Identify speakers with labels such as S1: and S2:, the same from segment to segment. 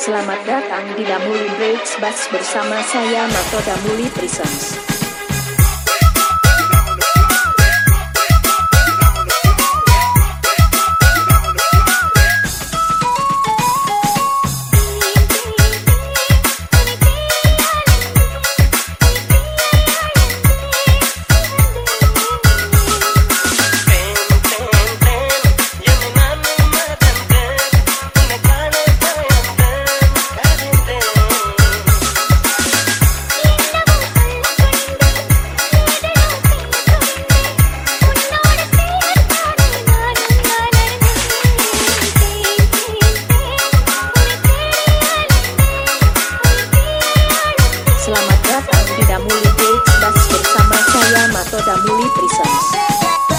S1: Selamat datang di Damuli Breaks Bass bersama saya Mato Muli Prisons. threesomes.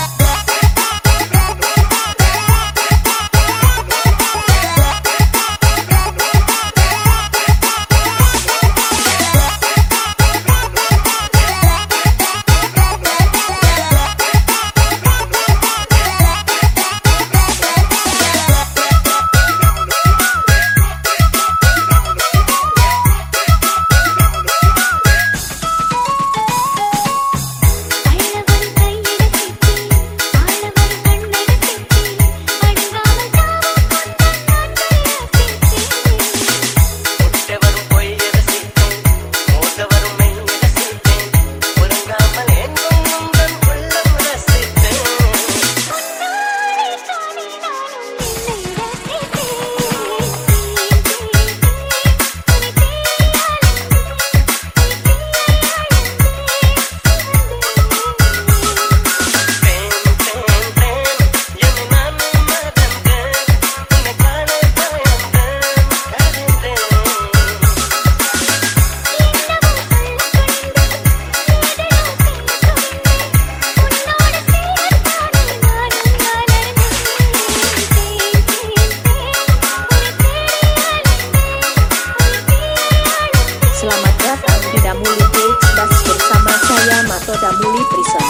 S1: Dinamuli Bersama saya Matoda Muli Prisa